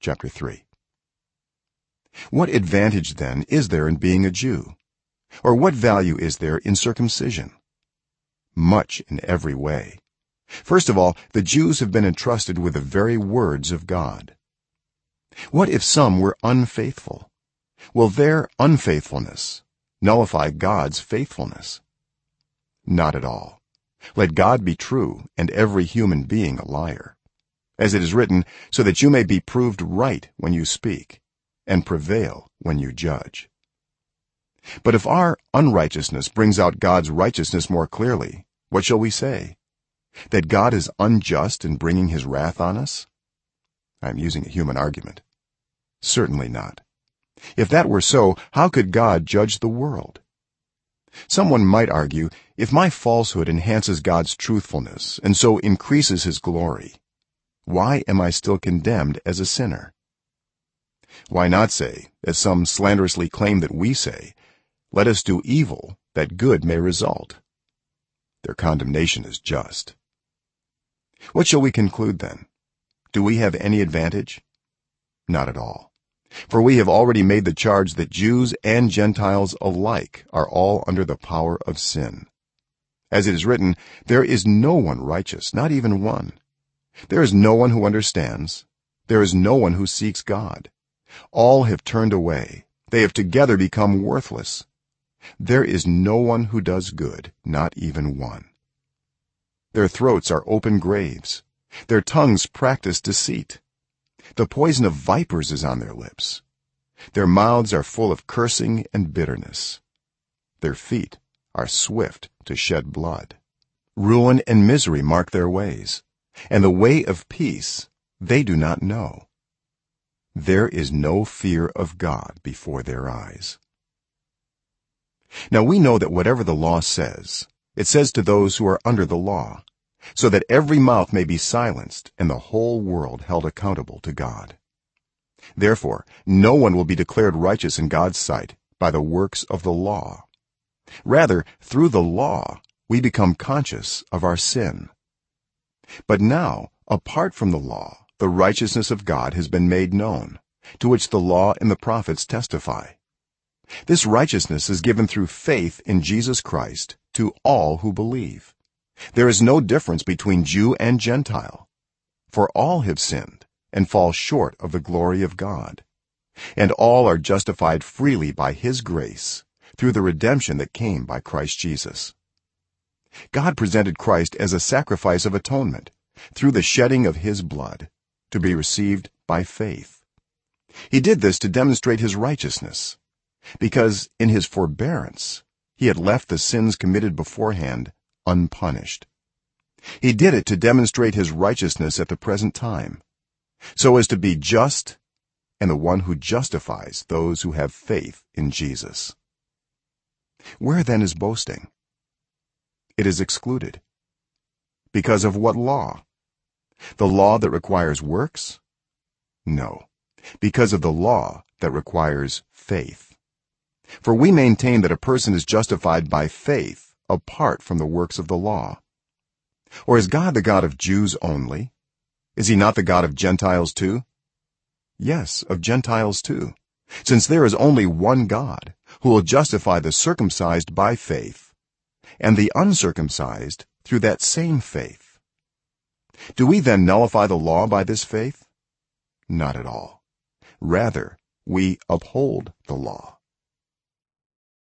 chapter 3 what advantage then is there in being a jew? Or what value is there in circumcision? Much in every way. First of all the jews have been entrusted with the very words of god. What if some were unfaithful? Will their unfaithfulness nullify god's faithfulness? Not at all. Let god be true and every human being a liar as it is written so that you may be proved right when you speak and prevail when you judge. But if our unrighteousness brings out god's righteousness more clearly what shall we say? That god is unjust in bringing his wrath on us? I am using a human argument. Certainly not. If that were so how could god judge the world? Someone might argue if my falsehood enhances god's truthfulness and so increases his glory why am i still condemned as a sinner? Why not say as some slanderously claim that we say let us do evil that good may result? Their condemnation is just. What shall we conclude then? Do we have any advantage? Not at all. For we have already made the charge that jews and gentiles alike are all under the power of sin. As it is written there is no one righteous not even one there is no one who understands. There is no one who seeks god. All have turned away. They have together become worthless. There is no one who does good not even one. Their throats are open graves. Their tongues practice deceit. The poison of vipers is on their lips. Their mouths are full of cursing and bitterness. Their feet are swift to shed blood. Ruin and misery mark their ways and the way of peace they do not know. There is no fear of god before their eyes. Now we know that whatever the law says it says to those who are under the law so that every mouth may be silenced and the whole world held accountable to god. Therefore no one will be declared righteous in god's sight by the works of the law. Rather through the law we become conscious of our sin but now apart from the law the righteousness of god has been made known to which the law and the prophets testify. This righteousness is given through faith in Jesus Christ to all who believe. There is no difference between Jew and Gentile for all have sinned and fall short of the glory of God and all are justified freely by his grace through the redemption that came by Christ Jesus God presented Christ as a sacrifice of atonement through the shedding of his blood to be received by faith. He did this to demonstrate his righteousness because in his forbearance he had left the sins committed beforehand unpunished. He did it to demonstrate his righteousness at the present time so as to be just and the one who justifies those who have faith in Jesus. Where then is boasting it is excluded. Because of what law? The law that requires works? No. Because of the law that requires faith. For we maintain that a person is justified by faith apart from the works of the law. Or is god the god of jews only? Is he not the god of gentiles too? Yes of gentiles too. Since there is only one god who will justify the circumcised by faith and the uncircumcised through that same faith. Do we then nullify the law by this faith? Not at all. Rather we uphold the law